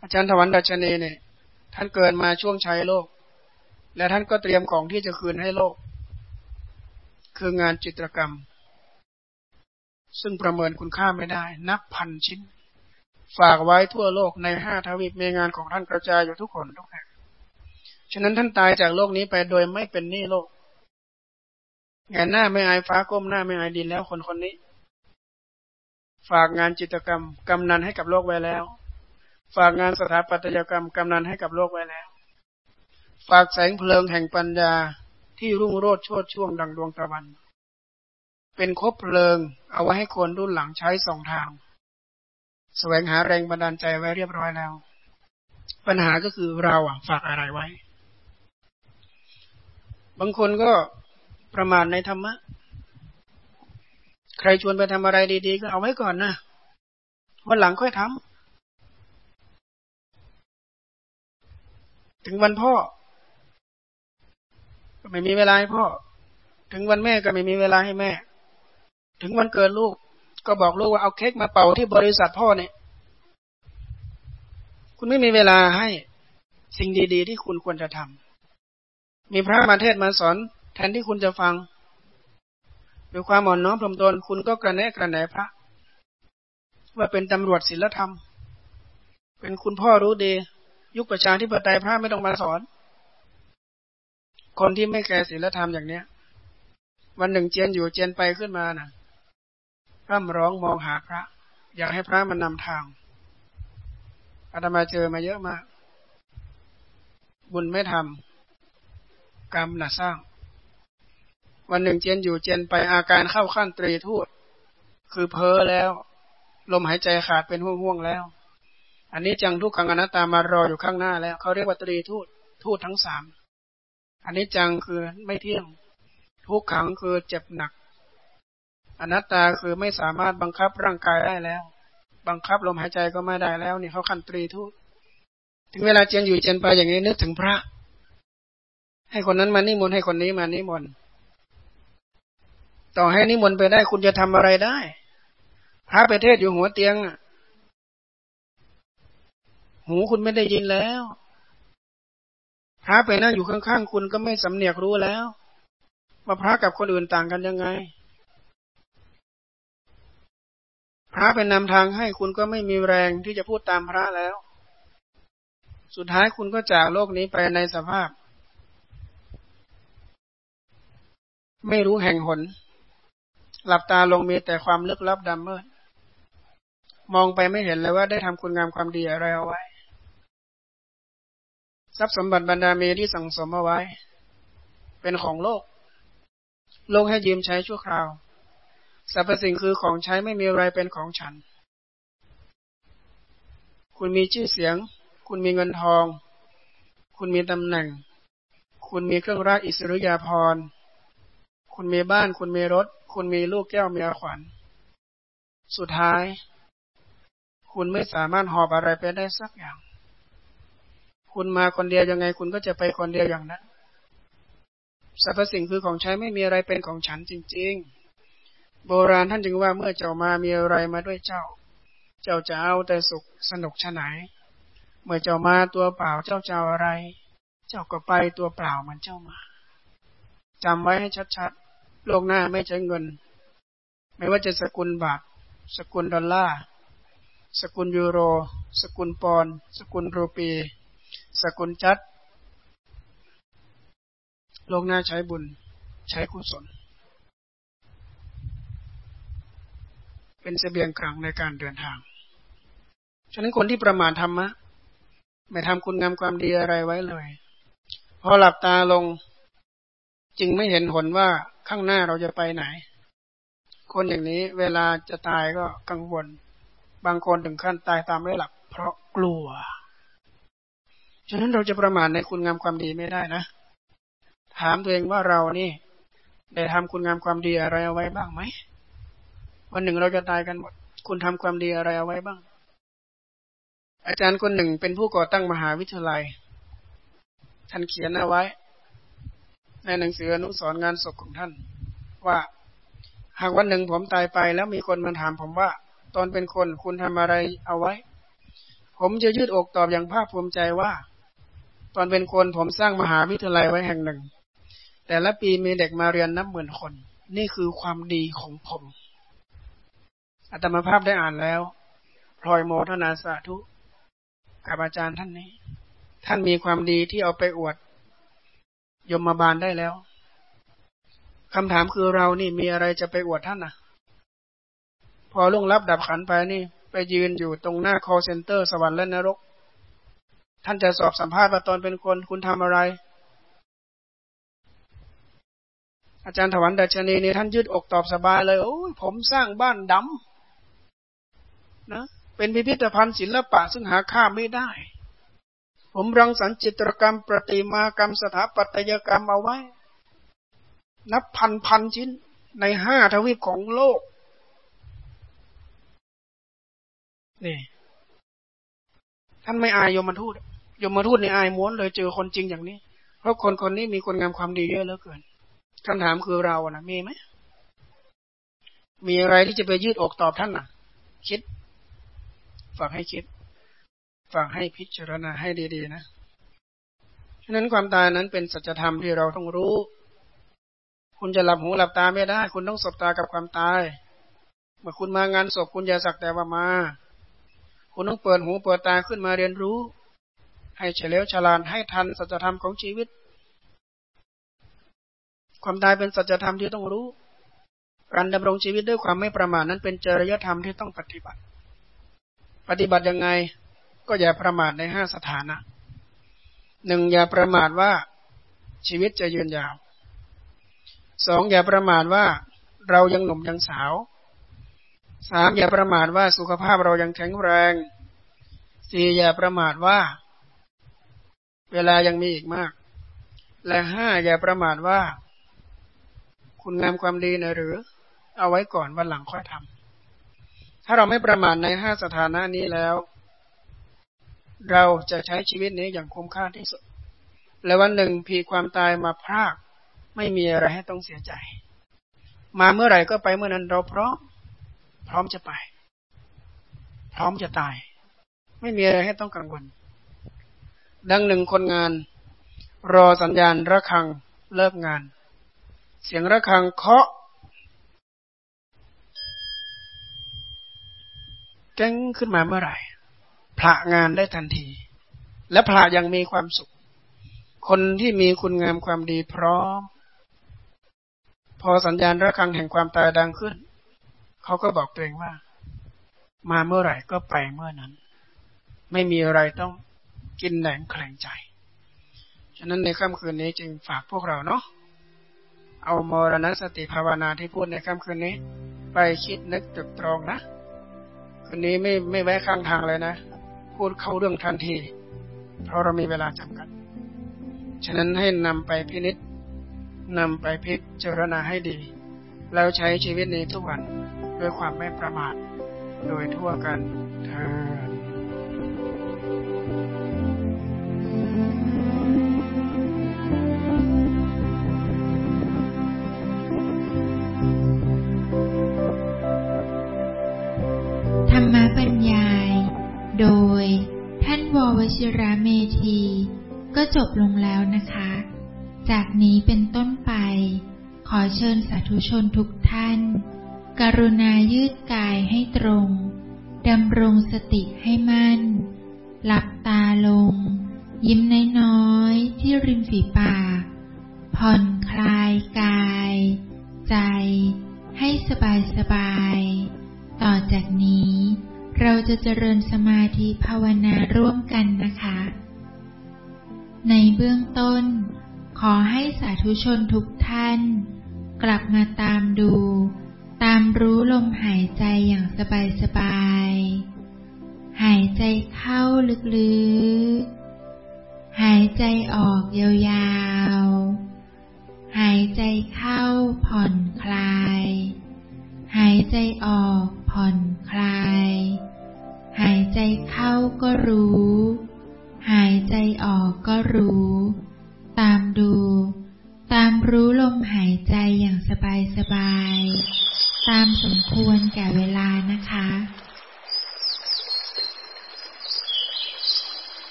Speaker 2: อาจารย์ถวันดัชนีเนี่ย ท่านเกิดมาช่วงใช้โลก และท่านก็เตรียมของที่จะคืนให้โลก คืองานจิตรกรรม ซึ่งประเมินคุณค่าไม่ได้ นับพันชิ้น ฝากไว้ทั่วโลกในห้าทวีปมีงานของท่านกระจายอยู่ทุกคนทุกแห่งฉะนั้นท่านตายจากโลกนี้ไปโดยไม่เป็นหนี้โลกงานหน้าไม่อายฟ้าก้มหน้าไม่อายดินแล้วคนคนนี้ ฝากงานจิตกรรมกำนันให้กับโลกไว้แล้ว ฝากงานสถาปัตยกรรมกำนันให้กับโลกไว้แล้ว ฝากแสงเพลิงแห่งปัญญาที่รุ่งโรจน์ชดช่วงดังดวงตะวัน เป็นคบเพลิงเอาไว้ให้คนรุ่นหลังใช้สองทาง แสวงหาแรงบันดาลใจไว้เรียบร้อยแล้ว ปัญหาก็คือเราอะ ฝากอะไรไว้ บางคนก็ประมาทในธรรมะ ใครชวนไปทำอะไรดีๆ ก็เอาไว้ก่อนนะวันหลังค่อยทำ ถึงวันพ่อ ก็ไม่มีเวลาให้พ่อ ถึงวันแม่ก็ไม่มีเวลาให้แม่ ถึงวันเกิดลูก ก็บอกลูกว่าเอาเค้กมาเป่าที่บริษัทพ่อเนี่ย คุณไม่มีเวลาให้สิ่งดี ๆ ที่คุณควรจะทำมีพระมาเทศมาสอน แทนที่คุณจะฟังด้วยความอ่อนน้อมถ่อมตนคุณก็กระแนะกระแหนพระ ว่าเป็นตำรวจศีลธรรม เป็นคุณพ่อรู้ดี ยุคประชาธิปไตยพระไม่ต้องมาสอน คนที่ไม่แคร์ศีลธรรมอย่างเนี้ย วันหนึ่งเจียนอยู่เจียนไปขึ้นมานะ่ะร่ำร้องมองหาพระ อยากให้พระมันนำทางอาตมาเจอมาเยอะมาก บุญไม่ทำกรรมน่ะสร้าง วันหนึ่งเจนอยู่เจนไปอาการเข้าขั้นตรีทูตคือเพ้อแล้ว ลมหายใจขาดเป็นห่วงๆแล้ว อันนี้จังทุกขังอนัตตามารออยู่ข้างหน้าแล้วเขาเรียกว่าตรีทูตทูตทั้งสามอันนี้จังคือไม่เที่ยง ทุกขังคือเจ็บหนัก อนัตตาคือไม่สามารถบังคับร่างกายได้แล้ว บังคับลมหายใจก็ไม่ได้แล้วนี่เขาขั้นตรีทูตถึงเวลาเจนอยู่เจนไปอย่างนี้นึกถึงพระ ให้คนนั้นมานิมนต์ให้คนนี้มานิมนต์ต่อให้นิมนต์ไปได้คุณจะทำอะไรได้ พระไปเทศอยู่หัวเตียง หูคุณไม่ได้ยินแล้วพระไปนั่งอยู่ข้างๆคุณก็ไม่สำเนียกรู้แล้วว่าพระกับคนอื่นต่างกันยังไง พระเป็นนำทางให้คุณก็ไม่มีแรงที่จะพูดตามพระแล้ว สุดท้ายคุณก็จากโลกนี้ไปในสภาพ ไม่รู้แห่งหน หลับตาลงมีแต่ความลึกลับดำมืดมองไปไม่เห็นเลยว่าได้ทำคุณงามความดีอะไรเอาไว้ ทรัพย์สมบัติบรรดาเมที่สั่งสมเอาไว้ เป็นของโลก โลกให้ยืมใช้ชั่วคราวสรรพสิ่งคือของใช้ไม่มีอะไรเป็นของฉัน คุณมีชื่อเสียง คุณมีเงินทอง คุณมีตำแหน่ง คุณมีเครื่องราชอิสริยาภรณ์คุณมีบ้าน คุณมีรถ คุณมีลูกแก้วเมียขวัญ สุดท้าย คุณไม่สามารถหอบอะไรไปได้สักอย่าง คุณมาคนเดียวยังไง คุณก็จะไปคนเดียวอย่างนั้นสรรพสิ่งคือของใช้ไม่มีอะไรเป็นของฉันจริง ๆ โบราณท่านจึงว่าเมื่อเจ้ามามีอะไรมาด้วยเจ้า เจ้าจะเอาแต่สุขสนุกชะไหน เมื่อเจ้ามาตัวเปล่าเจ้าจะอะไร เจ้าก็ไปตัวเปล่ามันเจ้ามาจำไว้ให้ชัดๆ โลกหน้าไม่ใช้เงิน ไม่ว่าจะสกุลบาท สกุลดอลลาร์ สกุลยูโร สกุลปอน สกุลรูปี สกุลจัดลกหน้าใช้บุญ ใช้กุศล เป็นเสบียงกลางในการเดินทาง ฉะนั้นคนที่ประมาทธรรมะ ไม่ทำคุณงามความดีอะไรไว้เลย พอหลับตาลงจึงไม่เห็นผลว่าข้างหน้าเราจะไปไหน คนอย่างนี้เวลาจะตายก็กังวล บางคนถึงขั้นตายตามไม่หลับเพราะกลัว ฉะนั้นเราจะประมาทในคุณงามความดีไม่ได้นะ ถามตัวเองว่าเรานี่ ได้ทำคุณงามความดีอะไรเอาไว้บ้างไหมวันหนึ่งเราจะตายกันหมด คุณทำความดีอะไรเอาไว้บ้าง อาจารย์คนหนึ่งเป็นผู้ก่อตั้งมหาวิทยาลัย ท่านเขียนเอาไว้ ในหนังสืออนุสรงานศพของท่าน ว่าหากวันหนึ่งผมตายไปแล้วมีคนมาถามผมว่า ตอนเป็นคนคุณทำอะไรเอาไว้ ผมจะยืดอกตอบอย่างภาคภูมิใจว่า ตอนเป็นคนผมสร้างมหาวิทยาลัยไว้แห่งหนึ่ง แต่ละปีมีเด็กมาเรียนนับหมื่นคน นี่คือความดีของผมอาตมาภาพได้อ่านแล้วพลอยโมทนาสาธุกับอาจารย์ท่านนี้ ท่านมีความดีที่เอาไปอวด ยมมาบาลได้แล้วคำถามคือเรานี่มีอะไรจะไปอวดท่านนะพอล่วงรับดับขันไปนี่ ไปยืนอยู่ตรงหน้า call center สวรรค์และนรก ท่านจะสอบสัมภาษณ์ว่าตอนเป็นคนคุณทำอะไร อาจารย์ถวันดัชนีนี่ท่านยืดอกตอบสบายเลย โอ้ยผมสร้างบ้านดำนะเป็นพิพิธภัณฑ์ศิลปะซึ่งหาค่าไม่ได้ ผมรังสรรค์จิตรกรรม ประติมากรรมสถาปัตยกรรมเอาไว้ นับพันพันชิ้นในห้าทวีปของโลก นี่ ท่านไม่อายโยมทูต ยมมาทูตในอายม้วนเลยเจอคนจริงอย่างนี้ เพราะคนคนนี้มีคนงามความดีเยอะเหลือเกินคำถามคือเราอนะมีไหมมีอะไรที่จะไปยืดอกตอบท่านนะคิดฝากให้คิดฝากให้พิจารณาให้ดีๆนะฉะนั้นความตายนั้นเป็นสัจธรรมที่เราต้องรู้ คุณจะหลับหูหลับตาไม่ได้ คุณต้องสบตากับความตายเมื่อคุณมางานศพคุณอย่าสักแต่ว่ามา คุณต้องเปิดหูเปิดตาขึ้นมาเรียนรู้ ให้เฉลียวฉลาดให้ทันสัจธรรมของชีวิต ความตายเป็นสัจธรรมที่ต้องรู้ การดำรงชีวิตด้วยความไม่ประมาทนั้นเป็นจริยธรรมที่ต้องปฏิบัติ ปฏิบัติยังไงก็อย่าประมาทในห้าสถานะหนึ่งอย่าประมาทว่าชีวิตจะยืนยาวสองอย่าประมาทว่าเรายังหนุ่มยังสาวสามอย่าประมาทว่าสุขภาพเรายังแข็งแรงสี่อย่าประมาทว่า เวลายังมีอีกมาก และห้าอย่าประมาทว่า คุณงามความดีนะหรือ เอาไว้ก่อนวันหลังค่อยทำถ้าเราไม่ประมาทในห้าสถานะนี้แล้ว เราจะใช้ชีวิตนี้อย่างคุ้มค่าที่สุด และวันหนึ่งพีความตายมาพรากไม่มีอะไรให้ต้องเสียใจ มาเมื่อไหร่ก็ไปเมื่อนั้นเราพร้อม พร้อมจะไป พร้อมจะตาย ไม่มีอะไรให้ต้องกังวล ดังหนึ่งคนงาน รอสัญญาณระฆังเลิกงาน เสียงระฆังเคาะแก้งขึ้นมาเมื่อไหร่พระงานได้ทันที และพระยังมีความสุข คนที่มีคุณงามความดีพร้อม พอสัญญาณระฆังแห่งความตายดังขึ้น เขาก็บอกตัวเองว่า มาเมื่อไหร่ก็ไปเมื่อนั้น ไม่มีอะไรต้อง กินแหลงแข่งใจ ฉะนั้นในค่ำคืนนี้จึงฝากพวกเราเนาะ เอามรณสติภาวนาที่พูดในค่ำคืนนี้ ไปคิดนึกตึกตรองนะ คืนนี้ไม่ไม่แวะข้างทางเลยนะ พูดเข้าเรื่องทันที เพราะเรามีเวลาจำกัด ฉะนั้นให้นำไปพินิษนำไปพิจารณาให้ดี แล้วใช้ชีวิตในทุกวันด้วยความไม่ประมาท โดยทั่วกันเธอ
Speaker 1: ชิระเมธี ก็จบลงแล้วนะคะ จากนี้เป็นต้นไป ขอเชิญสาธุชนทุกท่าน กรุณายืดกายให้ตรงดำรงสติให้มั่น หลับตาลง ยิ้มน้อยๆที่ริมฝีปาก ผ่อนคลายกาย ใจ ให้สบายสบายต่อจากนี้ เราจะเจริญสมาธิภาวนาร่วมกันนะคะ ในเบื้องต้น ขอให้สาธุชนทุกท่าน กลับมาตามดู ตามรู้ลมหายใจอย่างสบายๆหายใจเข้าลึกๆ หายใจออกยาวๆ หายใจเข้าผ่อนคลายหายใจออกผ่อนคลาย หายใจเข้าก็รู้ หายใจออกก็รู้ ตามดู ตามรู้ลมหายใจอย่างสบายสบาย ตามสมควรแก่เวลานะคะ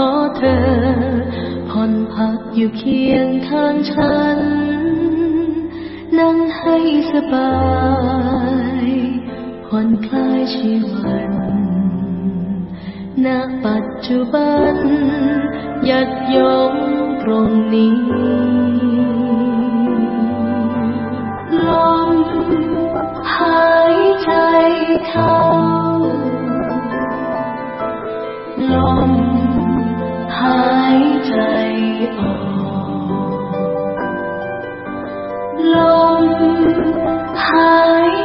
Speaker 3: ขอเธอ ผ่อนผักอยู่เคียงทางฉัน นั่งให้สบายผ่อนคลายชีวัน ณ ปัจจุบันยัดยงตรงนี้ลมหายใจเข้าลมายใจออก ลมหาย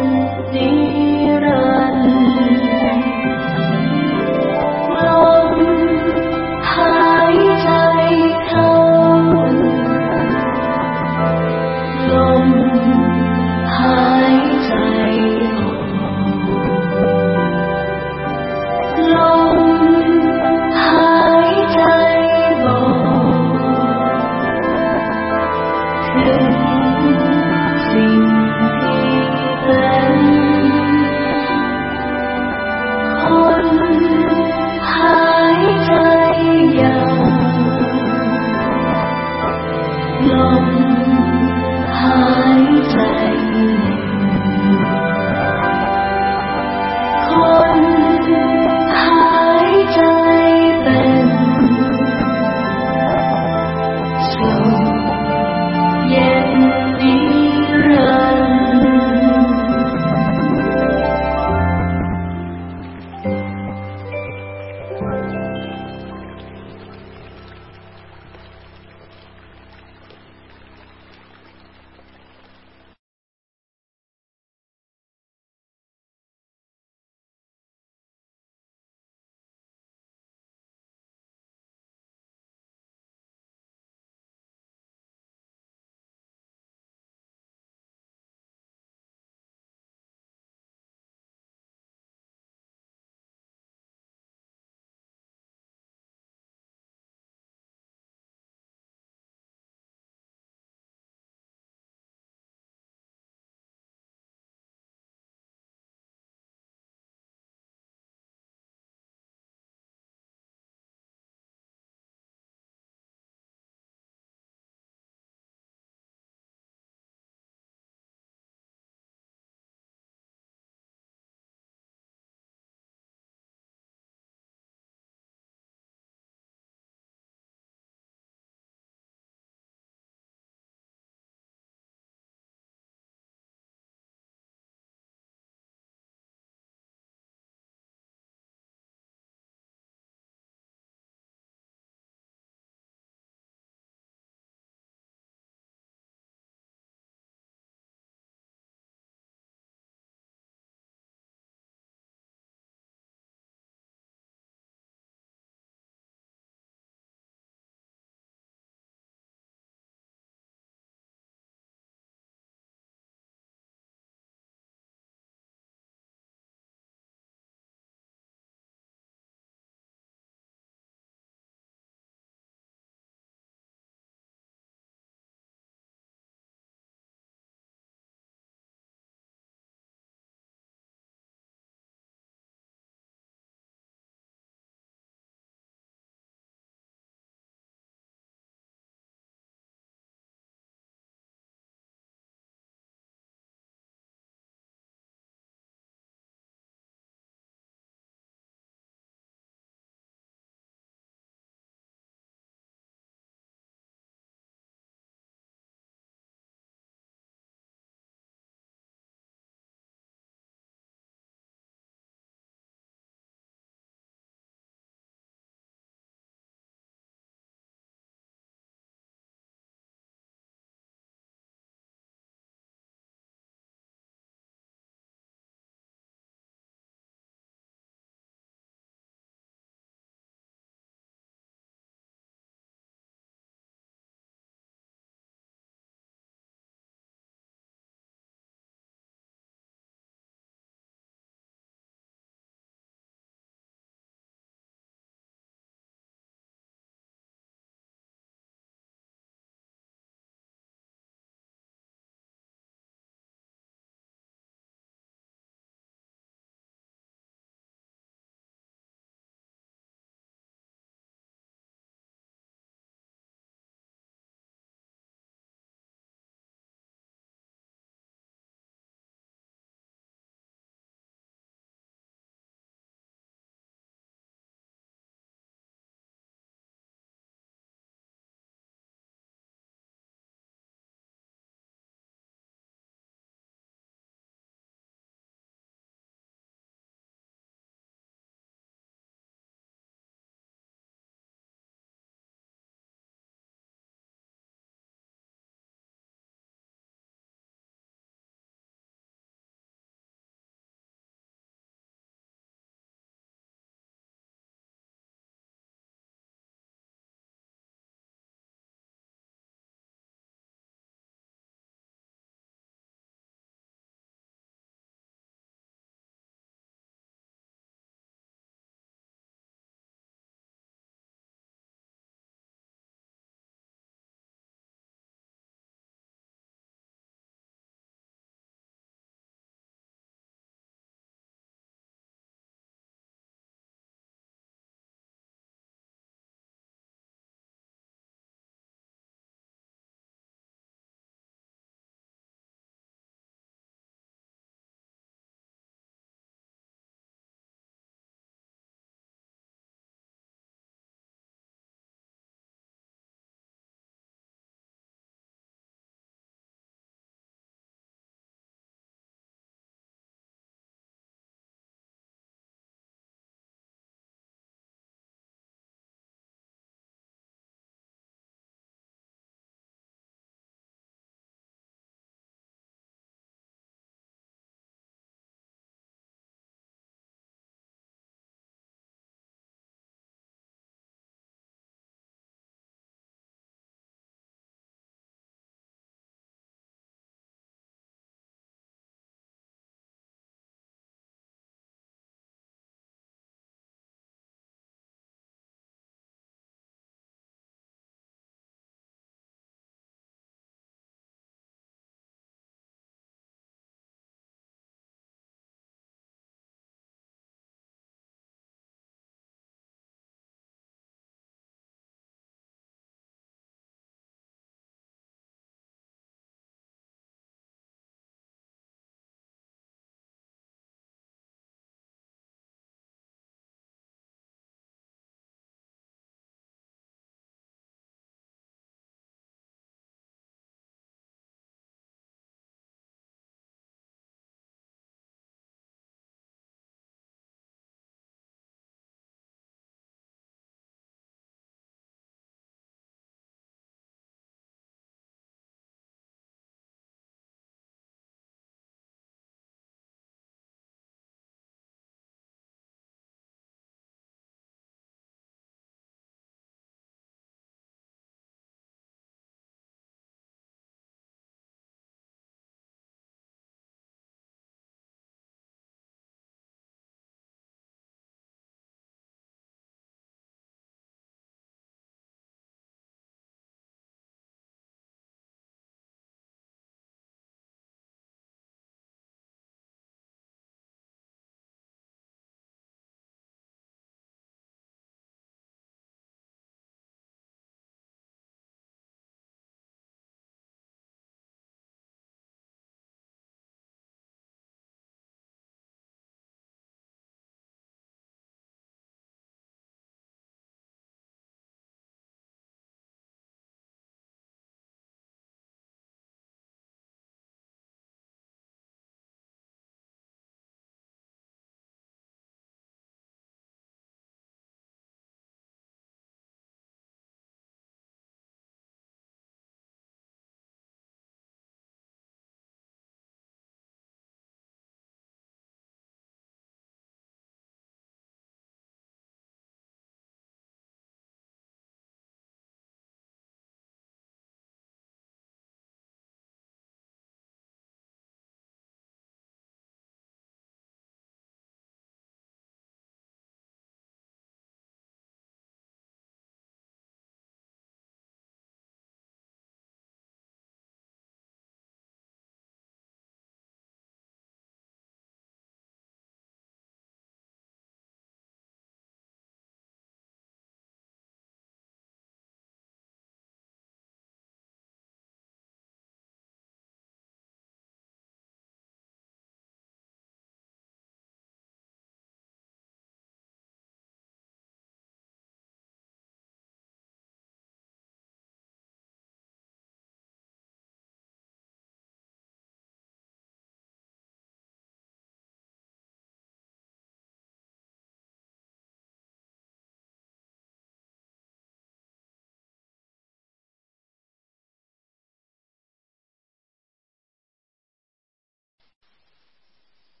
Speaker 3: 何?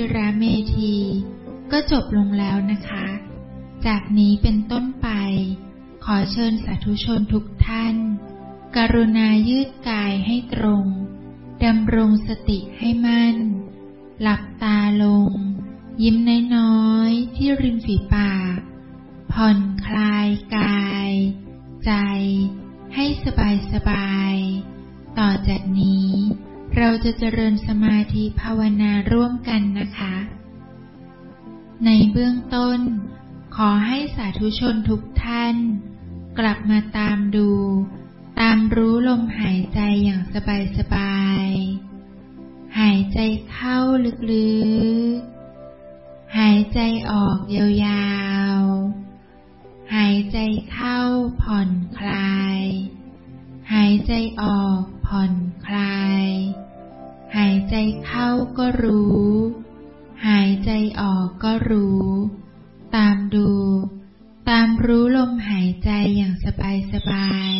Speaker 3: ิระเมธี ก็จบลงแล้วนะคะ จากนี้เป็นต้นไป ขอเชิญสาธุชนทุกท่าน กรุณายืดกายให้ตรงดำรงสติใธุชนทุกท่าน กลับมาตามดู ตามรู้ลมหายใจอย่างสบายๆหายใจเข้าลึกๆ หายใจออกยาวๆ หายใจเข้าผ่อนคลาย หายใจออกผ่อนคลาย หายใจเข้าก็รู้ หายใจออกก็รู้ ตามดู ตามรู้ลมหายใจอย่างสบายสบาย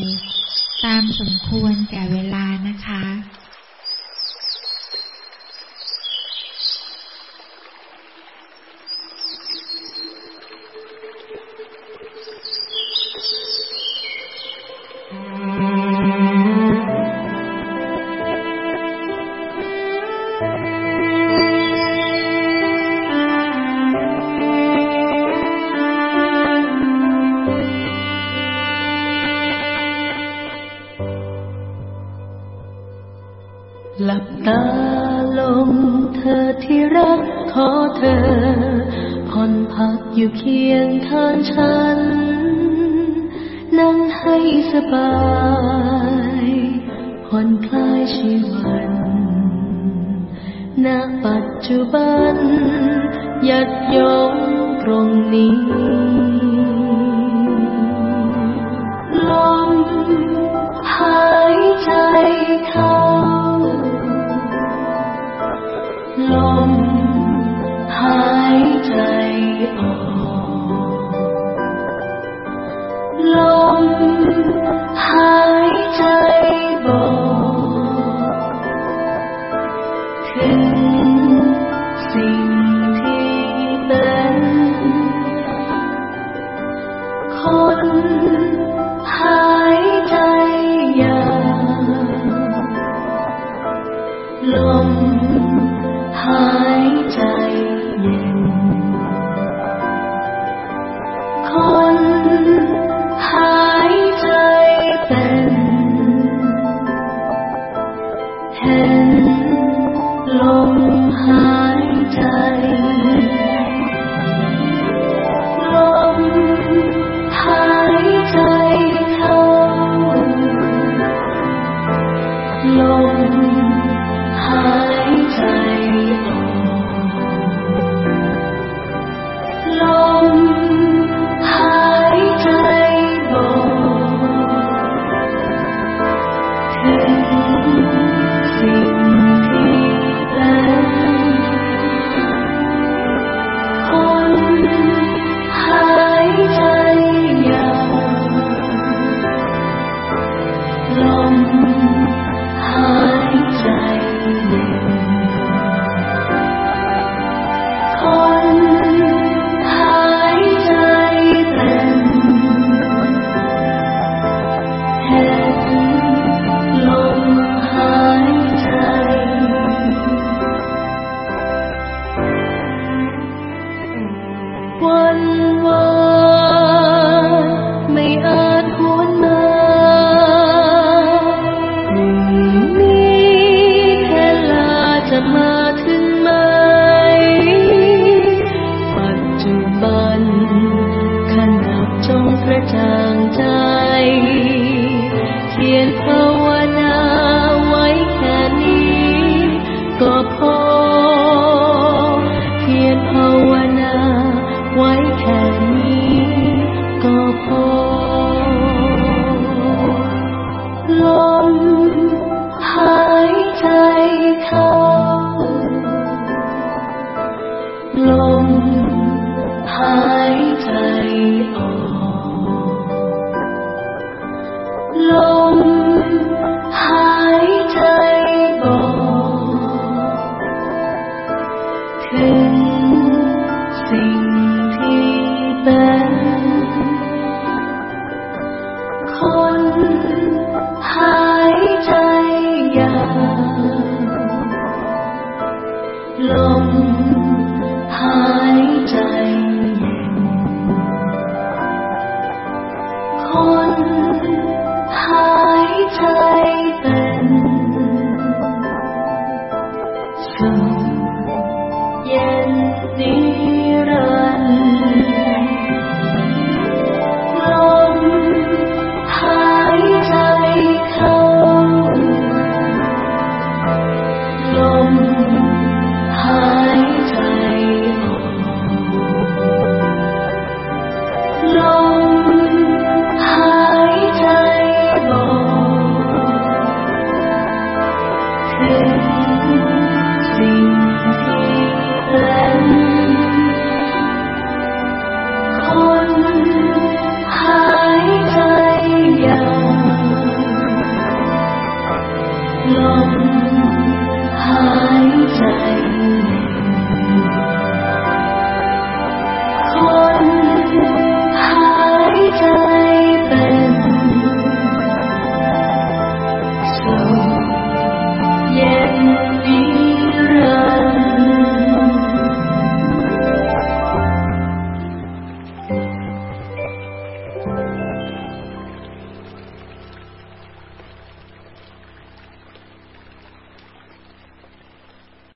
Speaker 3: ตามสมควรแก่เวลานะคะ
Speaker 4: ใ